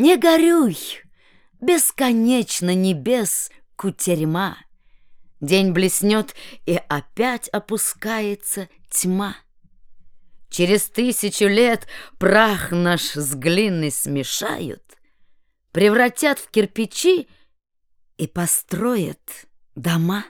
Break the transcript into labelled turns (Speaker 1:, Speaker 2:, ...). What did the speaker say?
Speaker 1: Не горюй, бесконечно небес кутерьма. День блеснет, и опять опускается тьма. Через тысячу лет прах наш с глиной смешают, Превратят в кирпичи и построят дома.